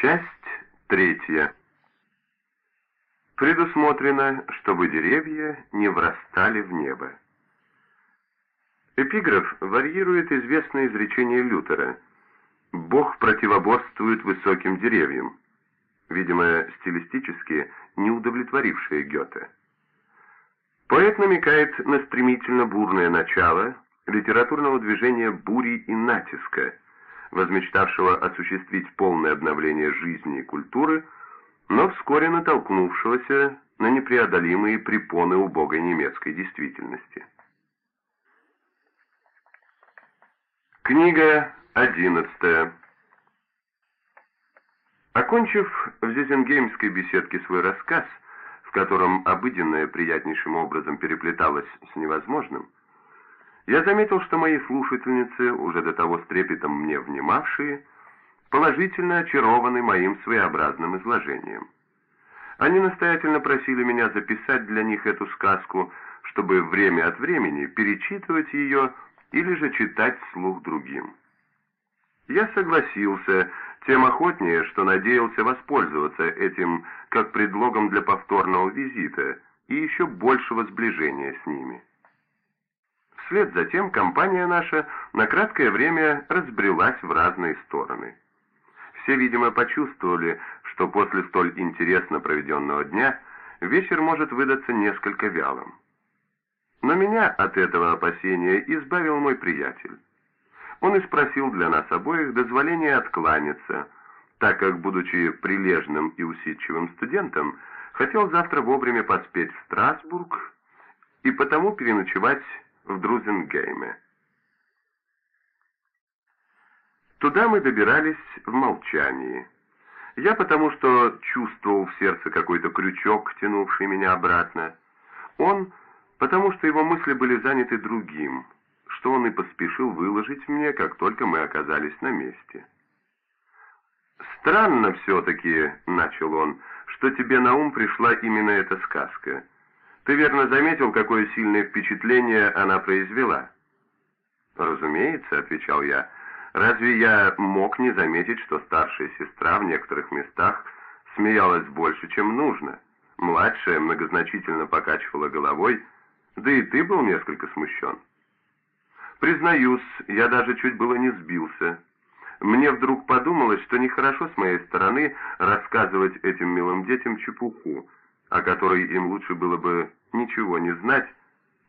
Часть третья. Предусмотрено, чтобы деревья не врастали в небо. Эпиграф варьирует известное изречение Лютера «Бог противоборствует высоким деревьям», видимо, стилистически не удовлетворившее Гёте. Поэт намекает на стремительно бурное начало литературного движения бури и натиска, возмечтавшего осуществить полное обновление жизни и культуры, но вскоре натолкнувшегося на непреодолимые препоны убогой немецкой действительности. Книга одиннадцатая. Окончив в Зизенгеймской беседке свой рассказ, в котором обыденное приятнейшим образом переплеталось с невозможным, я заметил, что мои слушательницы, уже до того с трепетом мне внимавшие, положительно очарованы моим своеобразным изложением. Они настоятельно просили меня записать для них эту сказку, чтобы время от времени перечитывать ее или же читать вслух другим. Я согласился, тем охотнее, что надеялся воспользоваться этим как предлогом для повторного визита и еще большего сближения с ними. Вслед за тем компания наша на краткое время разбрелась в разные стороны. Все, видимо, почувствовали, что после столь интересно проведенного дня вечер может выдаться несколько вялым. Но меня от этого опасения избавил мой приятель. Он и спросил для нас обоих дозволения откланяться, так как, будучи прилежным и усидчивым студентом, хотел завтра вовремя поспеть в Страсбург и потому переночевать в Друзенгейме. Туда мы добирались в молчании. Я потому что чувствовал в сердце какой-то крючок, тянувший меня обратно. Он потому что его мысли были заняты другим, что он и поспешил выложить мне, как только мы оказались на месте. «Странно все-таки», — начал он, — «что тебе на ум пришла именно эта сказка. Ты верно заметил, какое сильное впечатление она произвела?» «Разумеется», — отвечал я, — «разве я мог не заметить, что старшая сестра в некоторых местах смеялась больше, чем нужно?» Младшая многозначительно покачивала головой, — да и ты был несколько смущен. Признаюсь, я даже чуть было не сбился. Мне вдруг подумалось, что нехорошо с моей стороны рассказывать этим милым детям чепуху, о которой им лучше было бы ничего не знать,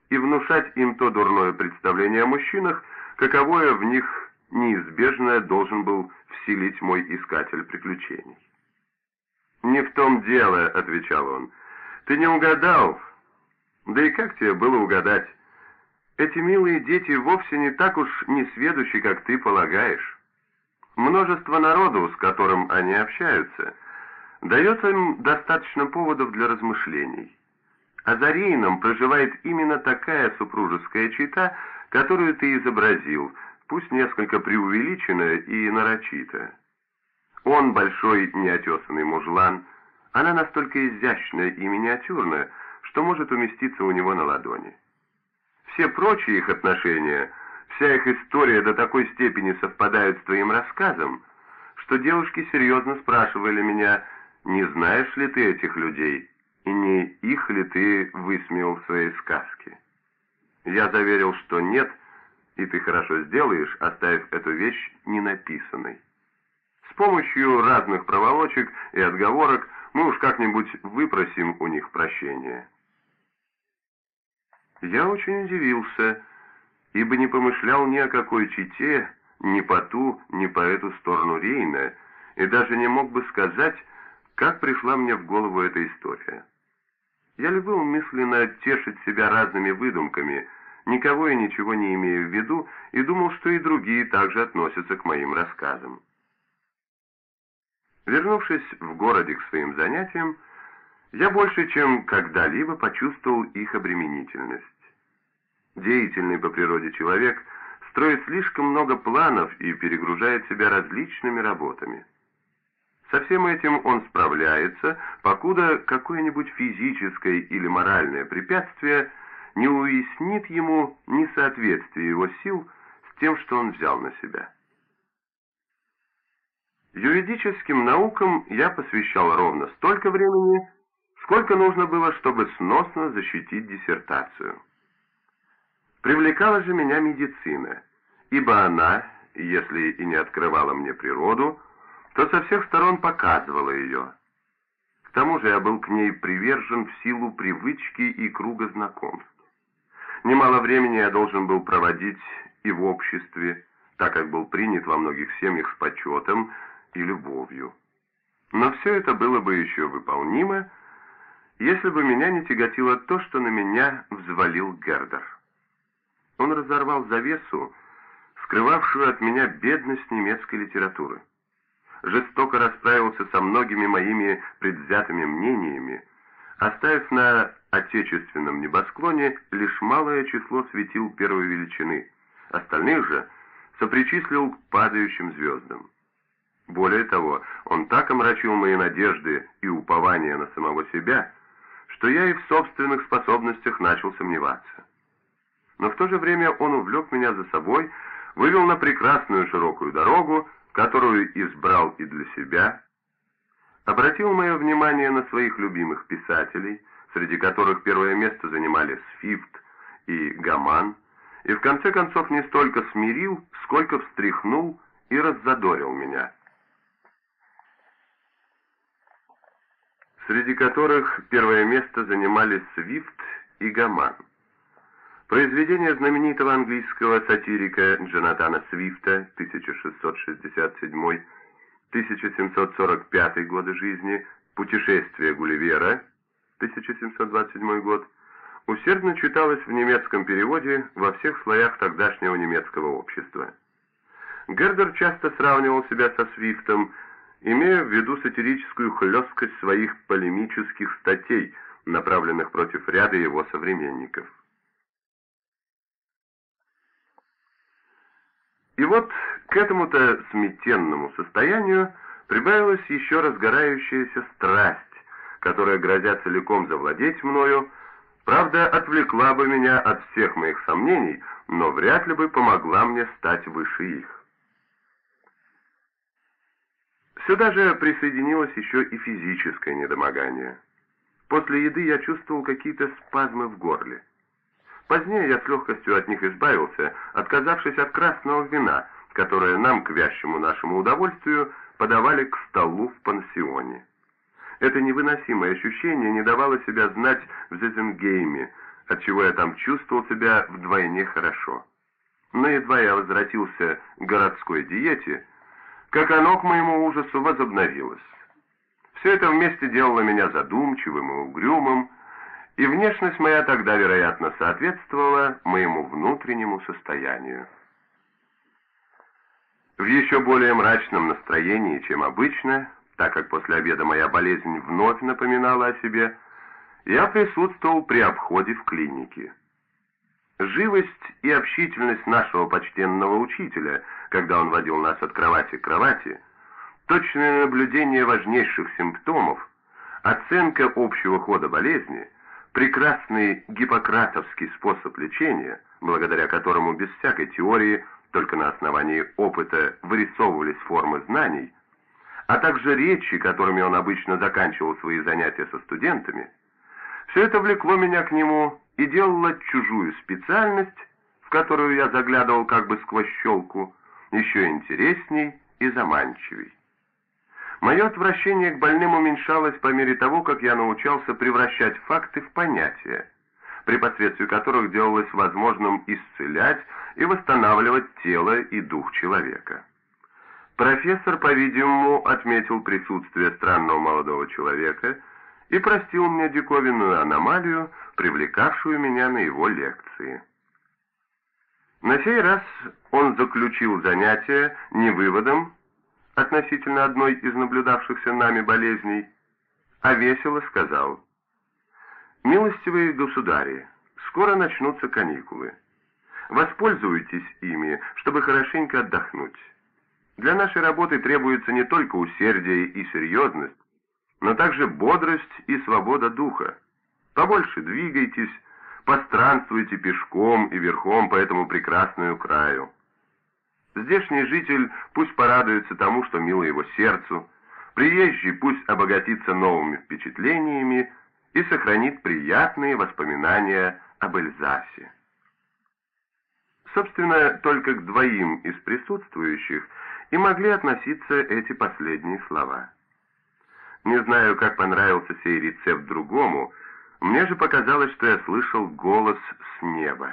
и внушать им то дурное представление о мужчинах, каковое в них неизбежно должен был вселить мой искатель приключений. «Не в том дело», — отвечал он. «Ты не угадал, да и как тебе было угадать? Эти милые дети вовсе не так уж несведущи, как ты полагаешь. Множество народу, с которым они общаются, дается им достаточно поводов для размышлений. А за проживает именно такая супружеская чита, которую ты изобразил, пусть несколько преувеличенно и нарочито. Он большой неотесанный мужлан, она настолько изящная и миниатюрная, что может уместиться у него на ладони. Все прочие их отношения, вся их история до такой степени совпадают с твоим рассказом, что девушки серьезно спрашивали меня, не знаешь ли ты этих людей, и не их ли ты высмеял в своей сказке. Я заверил, что нет, и ты хорошо сделаешь, оставив эту вещь ненаписанной. С помощью разных проволочек и отговорок мы уж как-нибудь выпросим у них прощения. Я очень удивился, ибо не помышлял ни о какой чите, ни по ту, ни по эту сторону Рейна, и даже не мог бы сказать, как пришла мне в голову эта история. Я любил мысленно тешить себя разными выдумками, никого и ничего не имея в виду, и думал, что и другие также относятся к моим рассказам. Вернувшись в городе к своим занятиям, я больше, чем когда-либо почувствовал их обременительность. Деятельный по природе человек строит слишком много планов и перегружает себя различными работами. Со всем этим он справляется, покуда какое-нибудь физическое или моральное препятствие не уяснит ему несоответствие его сил с тем, что он взял на себя. Юридическим наукам я посвящал ровно столько времени, сколько нужно было, чтобы сносно защитить диссертацию. Привлекала же меня медицина, ибо она, если и не открывала мне природу, то со всех сторон показывала ее. К тому же я был к ней привержен в силу привычки и круга знакомств. Немало времени я должен был проводить и в обществе, так как был принят во многих семьях с почетом и любовью. Но все это было бы еще выполнимо, если бы меня не тяготило то, что на меня взвалил Гердер. Он разорвал завесу, скрывавшую от меня бедность немецкой литературы. Жестоко расправился со многими моими предвзятыми мнениями, оставив на отечественном небосклоне лишь малое число светил первой величины, остальных же сопричислил к падающим звездам. Более того, он так омрачил мои надежды и упования на самого себя, что я и в собственных способностях начал сомневаться. Но в то же время он увлек меня за собой, вывел на прекрасную широкую дорогу, которую избрал и для себя, обратил мое внимание на своих любимых писателей, среди которых первое место занимали Свифт и Гаман, и в конце концов не столько смирил, сколько встряхнул и раззадорил меня. Среди которых первое место занимали Свифт и Гаман. Произведение знаменитого английского сатирика Джонатана Свифта 1667-1745 годы жизни «Путешествие Гулливера» 1727 год усердно читалось в немецком переводе во всех слоях тогдашнего немецкого общества. Гердер часто сравнивал себя со Свифтом, имея в виду сатирическую хлесткость своих полемических статей, направленных против ряда его современников. И вот к этому-то смятенному состоянию прибавилась еще разгорающаяся страсть, которая, грозя целиком завладеть мною, правда, отвлекла бы меня от всех моих сомнений, но вряд ли бы помогла мне стать выше их. Сюда же присоединилось еще и физическое недомогание. После еды я чувствовал какие-то спазмы в горле. Позднее я с легкостью от них избавился, отказавшись от красного вина, которое нам, к вящему нашему удовольствию, подавали к столу в пансионе. Это невыносимое ощущение не давало себя знать в Зезенгейме, отчего я там чувствовал себя вдвойне хорошо. Но едва я возвратился к городской диете, как оно к моему ужасу возобновилось. Все это вместе делало меня задумчивым и угрюмым, и внешность моя тогда, вероятно, соответствовала моему внутреннему состоянию. В еще более мрачном настроении, чем обычно, так как после обеда моя болезнь вновь напоминала о себе, я присутствовал при обходе в клинике. Живость и общительность нашего почтенного учителя, когда он водил нас от кровати к кровати, точное наблюдение важнейших симптомов, оценка общего хода болезни — прекрасный гиппократовский способ лечения, благодаря которому без всякой теории, только на основании опыта вырисовывались формы знаний, а также речи, которыми он обычно заканчивал свои занятия со студентами, все это влекло меня к нему и делало чужую специальность, в которую я заглядывал как бы сквозь щелку, еще интересней и заманчивей. Мое отвращение к больным уменьшалось по мере того, как я научался превращать факты в понятия, при посредстве которых делалось возможным исцелять и восстанавливать тело и дух человека. Профессор, по-видимому, отметил присутствие странного молодого человека и простил мне диковинную аномалию, привлекавшую меня на его лекции. На сей раз он заключил занятие не выводом, относительно одной из наблюдавшихся нами болезней, а весело сказал, «Милостивые государи, скоро начнутся каникулы. Воспользуйтесь ими, чтобы хорошенько отдохнуть. Для нашей работы требуется не только усердие и серьезность, но также бодрость и свобода духа. Побольше двигайтесь, постранствуйте пешком и верхом по этому прекрасному краю. Здешний житель пусть порадуется тому, что мило его сердцу, приезжий пусть обогатится новыми впечатлениями и сохранит приятные воспоминания об Эльзасе. Собственно, только к двоим из присутствующих и могли относиться эти последние слова. Не знаю, как понравился сей рецепт другому, мне же показалось, что я слышал голос с неба.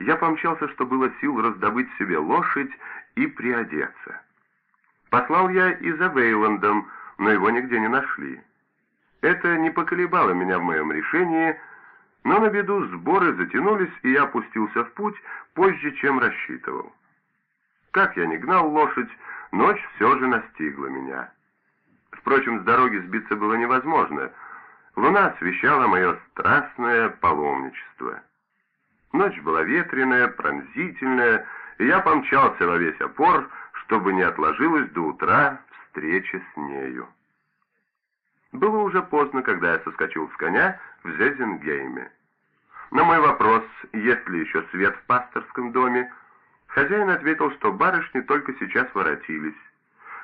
Я помчался, что было сил раздобыть себе лошадь и приодеться. Послал я и за Вейландом, но его нигде не нашли. Это не поколебало меня в моем решении, но на беду сборы затянулись, и я опустился в путь позже, чем рассчитывал. Как я не гнал лошадь, ночь все же настигла меня. Впрочем, с дороги сбиться было невозможно. Луна освещала мое страстное паломничество. Ночь была ветреная, пронзительная, и я помчался во весь опор, чтобы не отложилась до утра встреча с нею. Было уже поздно, когда я соскочил с коня в Зезенгейме. На мой вопрос, есть ли еще свет в пасторском доме, хозяин ответил, что барышни только сейчас воротились.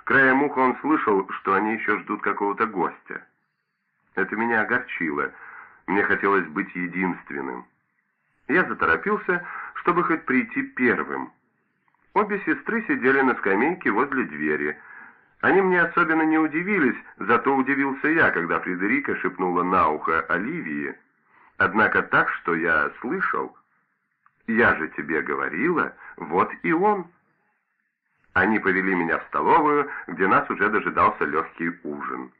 Краем уха он слышал, что они еще ждут какого-то гостя. Это меня огорчило. Мне хотелось быть единственным. Я заторопился, чтобы хоть прийти первым. Обе сестры сидели на скамейке возле двери. Они мне особенно не удивились, зато удивился я, когда Фредерика шепнула на ухо Оливии. Однако так, что я слышал. «Я же тебе говорила, вот и он». Они повели меня в столовую, где нас уже дожидался легкий ужин.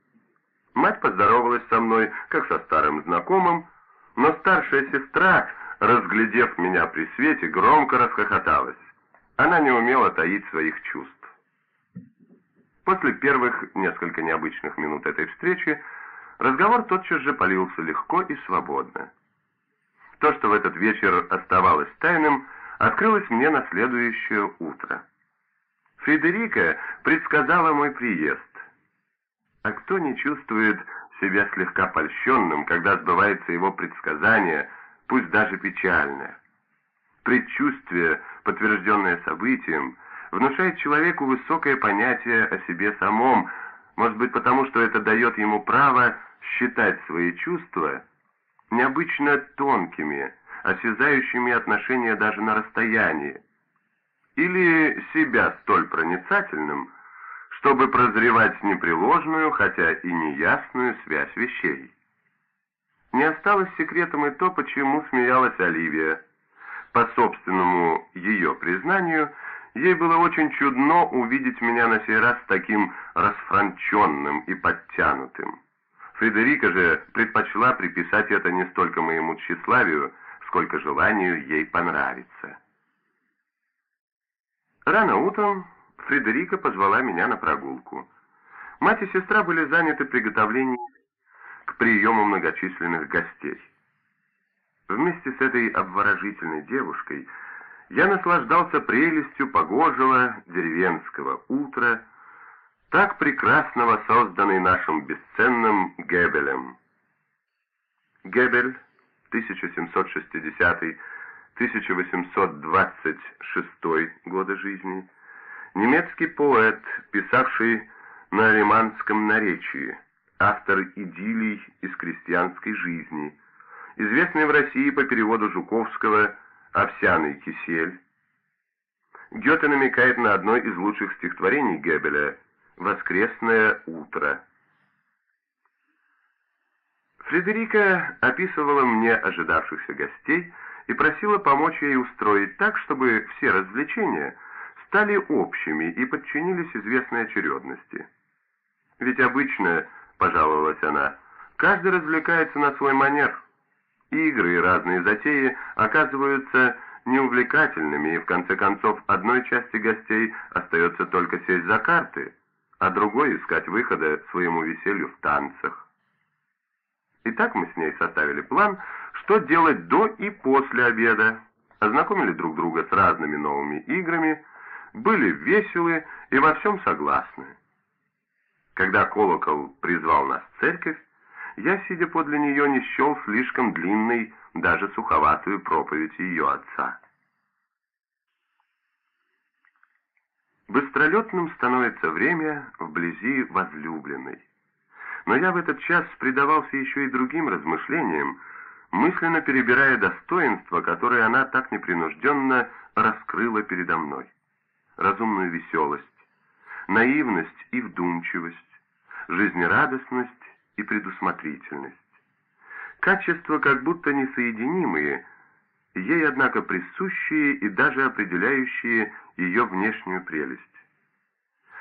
Мать поздоровалась со мной, как со старым знакомым, но старшая сестра, разглядев меня при свете, громко расхохоталась. Она не умела таить своих чувств. После первых несколько необычных минут этой встречи разговор тотчас же полился легко и свободно. То, что в этот вечер оставалось тайным, открылось мне на следующее утро. Федерика предсказала мой приезд. А кто не чувствует себя слегка польщенным, когда сбывается его предсказание, пусть даже печальное? Предчувствие, подтвержденное событием, внушает человеку высокое понятие о себе самом, может быть потому, что это дает ему право считать свои чувства необычно тонкими, осязающими отношения даже на расстоянии, или себя столь проницательным, чтобы прозревать непреложную, хотя и неясную связь вещей. Не осталось секретом и то, почему смеялась Оливия. По собственному ее признанию, ей было очень чудно увидеть меня на сей раз таким расфранченным и подтянутым. Фредерика же предпочла приписать это не столько моему тщеславию, сколько желанию ей понравиться. Рано утром Фредерика позвала меня на прогулку. Мать и сестра были заняты приготовлением к приему многочисленных гостей. Вместе с этой обворожительной девушкой я наслаждался прелестью погожего деревенского утра, так прекрасно воссозданный нашим бесценным Гебелем. Гебель, 1760-1826 года жизни, немецкий поэт, писавший на алиманском наречии, автор идиллий из крестьянской жизни, известный в России по переводу Жуковского «Овсяный кисель». Гёте намекает на одно из лучших стихотворений Геббеля «Воскресное утро». Фредерика описывала мне ожидавшихся гостей и просила помочь ей устроить так, чтобы все развлечения стали общими и подчинились известной очередности. Ведь обычно, пожаловалась она, каждый развлекается на свой манер. Игры и разные затеи оказываются неувлекательными, и в конце концов одной части гостей остается только сесть за карты – а другой искать выхода своему веселью в танцах. Итак, мы с ней составили план, что делать до и после обеда, ознакомили друг друга с разными новыми играми, были веселы и во всем согласны. Когда колокол призвал нас в церковь, я, сидя подле нее, не счел слишком длинной, даже суховатую проповедь ее отца. Быстролетным становится время вблизи возлюбленной. Но я в этот час предавался еще и другим размышлениям, мысленно перебирая достоинства, которые она так непринужденно раскрыла передо мной. Разумную веселость, наивность и вдумчивость, жизнерадостность и предусмотрительность. Качества как будто несоединимые, ей, однако, присущие и даже определяющие ее внешнюю прелесть.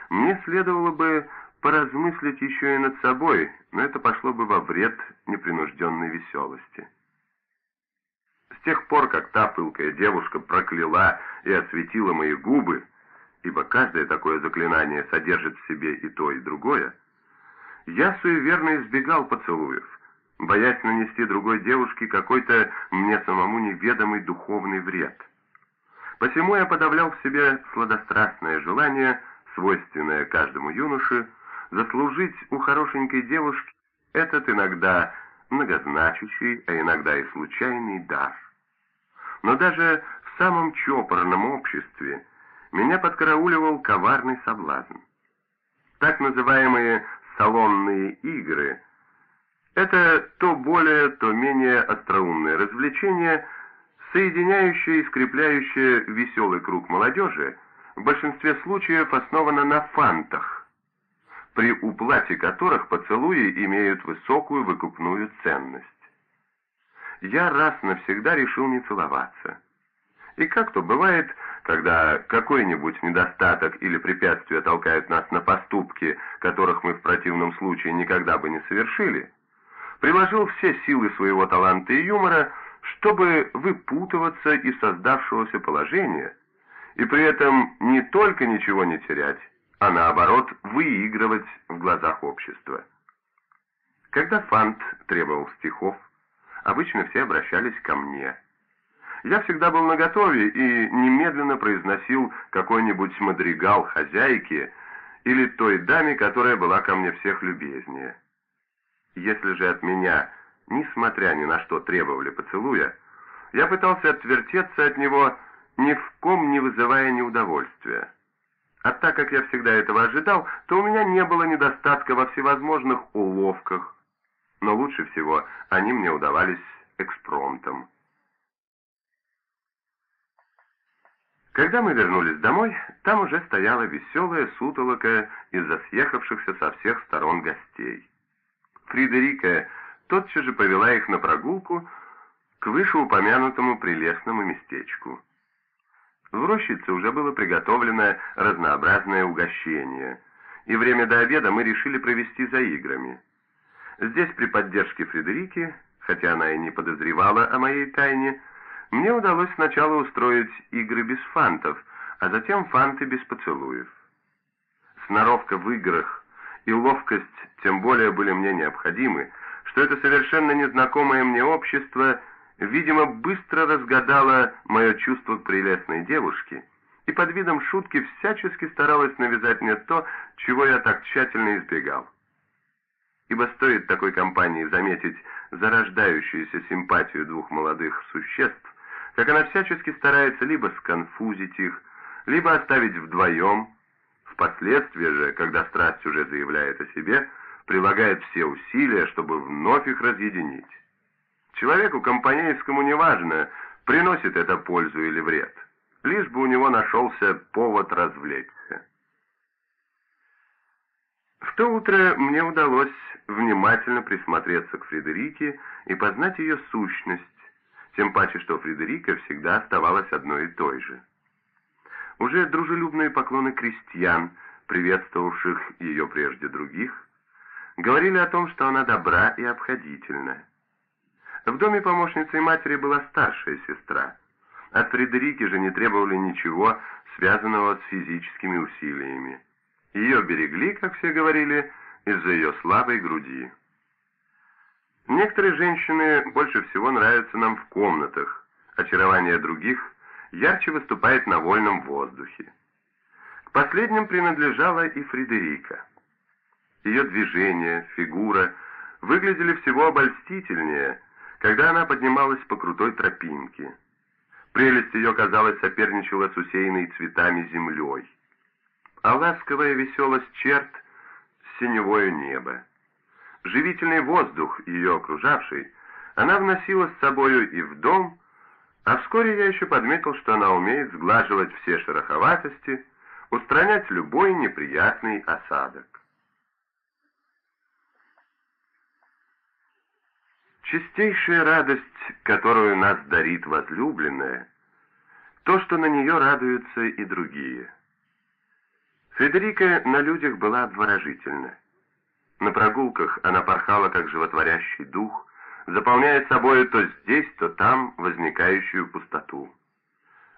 Мне следовало бы поразмыслить еще и над собой, но это пошло бы во вред непринужденной веселости. С тех пор, как та пылкая девушка прокляла и осветила мои губы, ибо каждое такое заклинание содержит в себе и то, и другое, я суеверно избегал поцелуев, боясь нанести другой девушке какой-то мне самому неведомый духовный вред. Посему я подавлял в себе сладострастное желание, свойственное каждому юноше, заслужить у хорошенькой девушки этот иногда многозначащий, а иногда и случайный дар. Но даже в самом чопорном обществе меня подкарауливал коварный соблазн. Так называемые «салонные игры» — это то более, то менее остроумное развлечение, соединяющее и скрепляющее веселый круг молодежи, в большинстве случаев основано на фантах, при уплате которых поцелуи имеют высокую выкупную ценность. Я раз навсегда решил не целоваться. И как то бывает, когда какой-нибудь недостаток или препятствие толкают нас на поступки, которых мы в противном случае никогда бы не совершили, приложил все силы своего таланта и юмора, чтобы выпутываться из создавшегося положения, и при этом не только ничего не терять, а наоборот выигрывать в глазах общества. Когда Фант требовал стихов, обычно все обращались ко мне. Я всегда был наготове и немедленно произносил какой-нибудь мадригал хозяйке или той даме, которая была ко мне всех любезнее. Если же от меня, несмотря ни на что, требовали поцелуя, я пытался отвертеться от него, ни в ком не вызывая неудовольствия. А так как я всегда этого ожидал, то у меня не было недостатка во всевозможных уловках, но лучше всего они мне удавались экспромтом. Когда мы вернулись домой, там уже стояла веселая сутолока из-за съехавшихся со всех сторон гостей. Фридерика тотчас же повела их на прогулку к вышеупомянутому прелестному местечку. В рощице уже было приготовлено разнообразное угощение, и время до обеда мы решили провести за играми. Здесь при поддержке Фредерики, хотя она и не подозревала о моей тайне, мне удалось сначала устроить игры без фантов, а затем фанты без поцелуев. Сноровка в играх и ловкость тем более были мне необходимы, что это совершенно незнакомое мне общество, видимо, быстро разгадало мое чувство к прелестной девушке и под видом шутки всячески старалось навязать мне то, чего я так тщательно избегал ибо стоит такой компании заметить зарождающуюся симпатию двух молодых существ, как она всячески старается либо сконфузить их, либо оставить вдвоем, впоследствии же, когда страсть уже заявляет о себе, прилагает все усилия, чтобы вновь их разъединить. Человеку компанейскому неважно, приносит это пользу или вред, лишь бы у него нашелся повод развлечься. В то утро мне удалось внимательно присмотреться к Фредерике и познать ее сущность, тем паче, что Фредерика всегда оставалась одной и той же. Уже дружелюбные поклоны крестьян, приветствовавших ее прежде других, говорили о том, что она добра и обходительна. В доме помощницей матери была старшая сестра. От Фредерики же не требовали ничего, связанного с физическими усилиями. Ее берегли, как все говорили, из-за ее слабой груди. Некоторые женщины больше всего нравятся нам в комнатах, очарование других ярче выступает на вольном воздухе. К последним принадлежала и Фредерика. Ее движения, фигура выглядели всего обольстительнее, когда она поднималась по крутой тропинке. Прелесть ее, казалось, соперничала с усеянной цветами землей. а ласковая веселость черт — синевое небо. Живительный воздух, ее окружавший, она вносила с собою и в дом, а вскоре я еще подметил, что она умеет сглаживать все шероховатости, устранять любой неприятный осадок. Чистейшая радость, которую нас дарит возлюбленная, то, что на нее радуются и другие. Федерика на людях была обворожительна. На прогулках она порхала, как животворящий дух, заполняя собой то здесь, то там возникающую пустоту.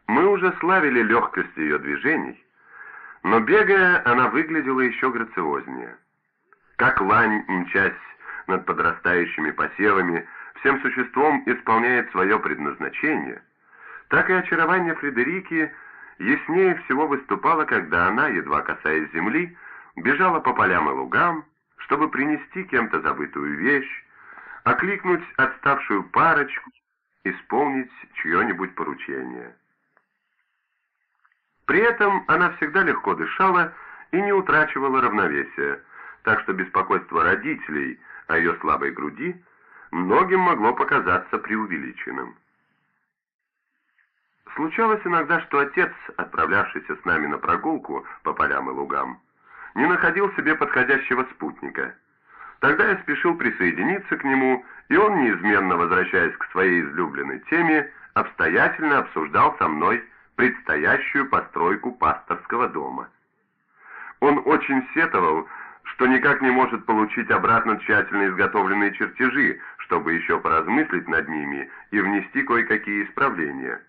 Мы уже славили легкость ее движений, но бегая, она выглядела еще грациознее. Как лань, мчась над подрастающими посевами, всем существом исполняет свое предназначение, так и очарование Фредерики яснее всего выступало, когда она, едва касаясь земли, бежала по полям и лугам, чтобы принести кем-то забытую вещь, окликнуть отставшую парочку, исполнить чье-нибудь поручение. При этом она всегда легко дышала и не утрачивала равновесия, так что беспокойство родителей о ее слабой груди многим могло показаться преувеличенным. Случалось иногда, что отец, отправлявшийся с нами на прогулку по полям и лугам, не находил себе подходящего спутника. Тогда я спешил присоединиться к нему, и он, неизменно возвращаясь к своей излюбленной теме, обстоятельно обсуждал со мной предстоящую постройку пасторского дома. Он очень сетовал, что никак не может получить обратно тщательно изготовленные чертежи, чтобы еще поразмыслить над ними и внести кое-какие исправления.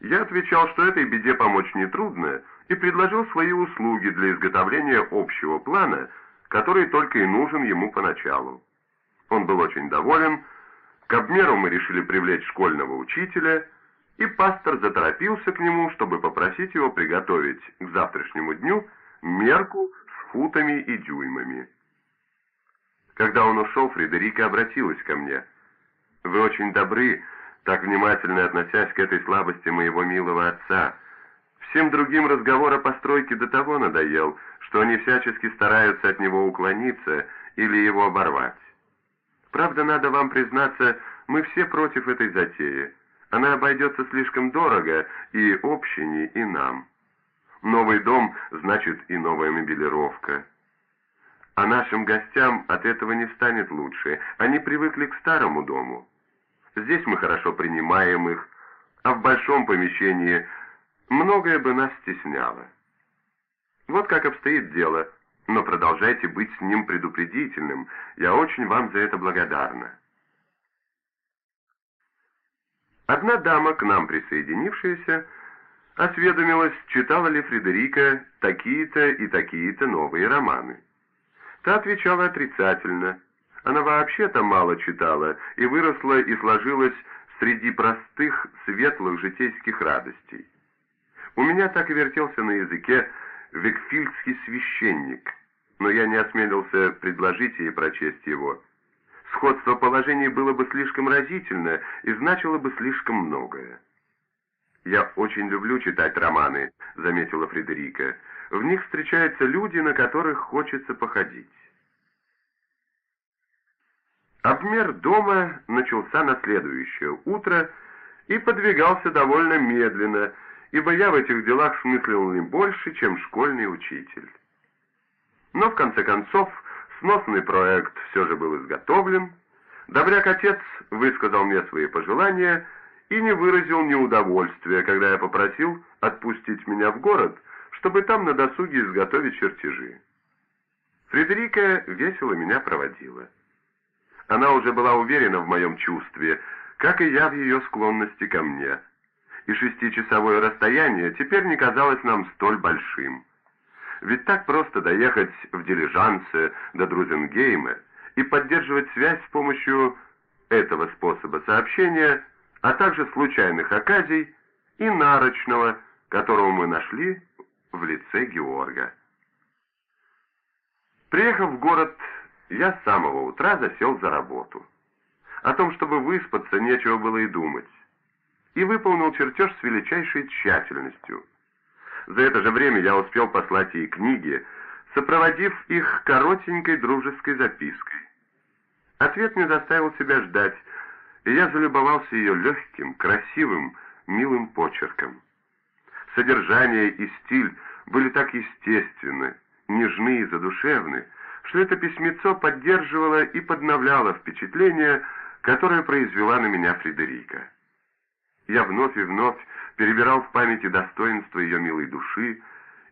Я отвечал, что этой беде помочь нетрудно, и предложил свои услуги для изготовления общего плана, который только и нужен ему поначалу. Он был очень доволен, к обмеру мы решили привлечь школьного учителя, и пастор заторопился к нему, чтобы попросить его приготовить к завтрашнему дню мерку с футами и дюймами. Когда он ушел, Фредерика обратилась ко мне. «Вы очень добры, так внимательно относясь к этой слабости моего милого отца. Всем другим разговор о постройке до того надоел, что они всячески стараются от него уклониться или его оборвать. Правда, надо вам признаться, мы все против этой затеи. Она обойдется слишком дорого и общине, и нам. Новый дом значит и новая мебелировка. А нашим гостям от этого не станет лучше. Они привыкли к старому дому. Здесь мы хорошо принимаем их, а в большом помещении многое бы нас стесняло. Вот как обстоит дело, но продолжайте быть с ним предупредительным. Я очень вам за это благодарна. Одна дама, к нам присоединившаяся, осведомилась, читала ли Фредерика такие-то и такие-то новые романы. Та отвечала отрицательно – она вообще-то мало читала и выросла и сложилась среди простых, светлых житейских радостей. У меня так и вертелся на языке «Викфильдский священник», но я не осмелился предложить ей прочесть его. Сходство положений было бы слишком разительно и значило бы слишком многое. «Я очень люблю читать романы», — заметила Фредерика. «В них встречаются люди, на которых хочется походить». Обмер дома начался на следующее утро и подвигался довольно медленно, ибо я в этих делах смыслил не больше, чем школьный учитель. Но в конце концов сносный проект все же был изготовлен, Добряк-отец высказал мне свои пожелания и не выразил неудовольствия, когда я попросил отпустить меня в город, чтобы там на досуге изготовить чертежи. Фредерика весело меня проводила. Она уже была уверена в моем чувстве, как и я в ее склонности ко мне. И шестичасовое расстояние теперь не казалось нам столь большим. Ведь так просто доехать в дилижансе до Друзенгейма и поддерживать связь с помощью этого способа сообщения, а также случайных оказий и нарочного, которого мы нашли в лице Георга. Приехав в город я с самого утра засел за работу. О том, чтобы выспаться, нечего было и думать. И выполнил чертеж с величайшей тщательностью. За это же время я успел послать ей книги, сопроводив их коротенькой дружеской запиской. Ответ не заставил себя ждать, и я залюбовался ее легким, красивым, милым почерком. Содержание и стиль были так естественны, нежны и задушевны, что это письмецо поддерживало и подновляло впечатление, которое произвела на меня Фредерика. Я вновь и вновь перебирал в памяти достоинства ее милой души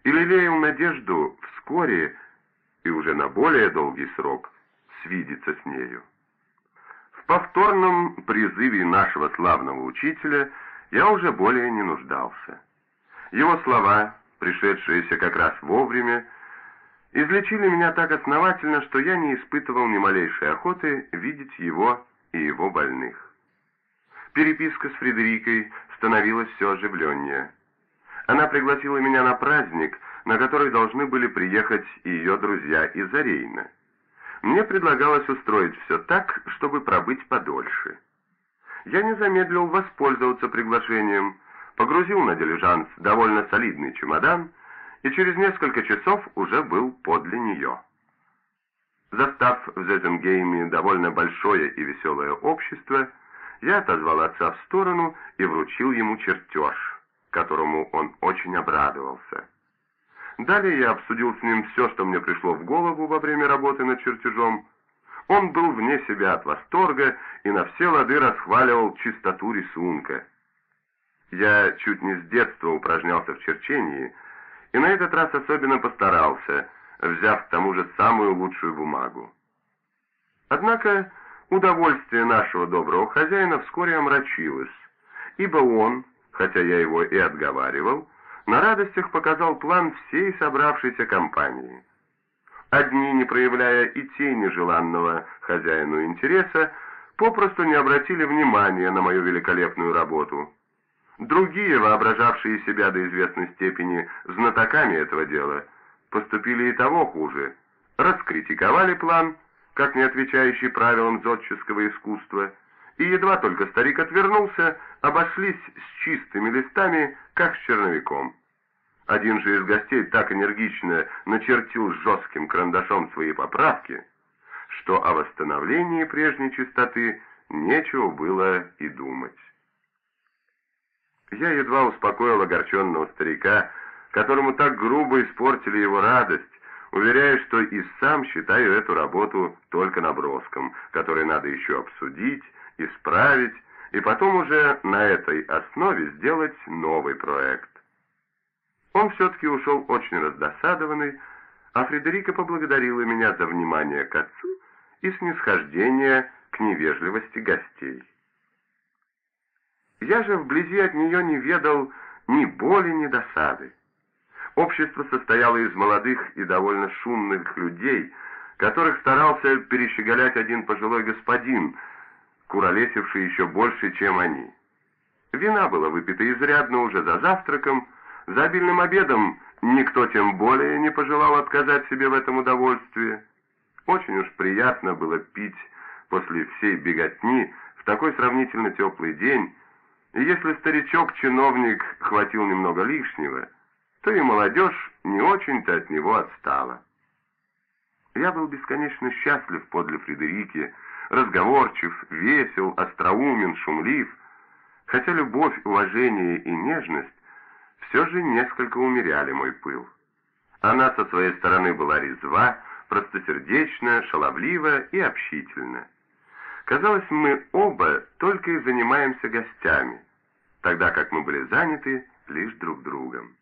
и лелеял надежду вскоре и уже на более долгий срок свидеться с нею. В повторном призыве нашего славного учителя я уже более не нуждался. Его слова, пришедшиеся как раз вовремя, излечили меня так основательно, что я не испытывал ни малейшей охоты видеть его и его больных. Переписка с Фредерикой становилась все оживленнее. Она пригласила меня на праздник, на который должны были приехать и ее друзья из Арейна. Мне предлагалось устроить все так, чтобы пробыть подольше. Я не замедлил воспользоваться приглашением, погрузил на дилижанс довольно солидный чемодан и через несколько часов уже был подле нее. Застав в Зезенгейме довольно большое и веселое общество, я отозвал отца в сторону и вручил ему чертеж, которому он очень обрадовался. Далее я обсудил с ним все, что мне пришло в голову во время работы над чертежом. Он был вне себя от восторга и на все лады расхваливал чистоту рисунка. Я чуть не с детства упражнялся в черчении, и на этот раз особенно постарался, взяв к тому же самую лучшую бумагу. Однако Удовольствие нашего доброго хозяина вскоре омрачилось, ибо он, хотя я его и отговаривал, на радостях показал план всей собравшейся компании. Одни, не проявляя и тени желанного хозяину интереса, попросту не обратили внимания на мою великолепную работу. Другие, воображавшие себя до известной степени знатоками этого дела, поступили и того хуже, раскритиковали план как не отвечающий правилам зодческого искусства, и едва только старик отвернулся, обошлись с чистыми листами, как с черновиком. Один же из гостей так энергично начертил жестким карандашом свои поправки, что о восстановлении прежней чистоты нечего было и думать. Я едва успокоил огорченного старика, которому так грубо испортили его радость, Уверяю, что и сам считаю эту работу только наброском, который надо еще обсудить, исправить, и потом уже на этой основе сделать новый проект. Он все-таки ушел очень раздосадованный, а Фредерика поблагодарила меня за внимание к отцу и снисхождение к невежливости гостей. Я же вблизи от нее не ведал ни боли, ни досады. Общество состояло из молодых и довольно шумных людей, которых старался перещеголять один пожилой господин, куролесивший еще больше, чем они. Вина была выпита изрядно уже за завтраком, за обильным обедом никто тем более не пожелал отказать себе в этом удовольствии. Очень уж приятно было пить после всей беготни в такой сравнительно теплый день, и если старичок-чиновник хватил немного лишнего – то и молодежь не очень-то от него отстала. Я был бесконечно счастлив подле Фредерики, разговорчив, весел, остроумен, шумлив, хотя любовь, уважение и нежность все же несколько умеряли мой пыл. Она со своей стороны была резва, простосердечна, шаловлива и общительна. Казалось, мы оба только и занимаемся гостями, тогда как мы были заняты лишь друг другом.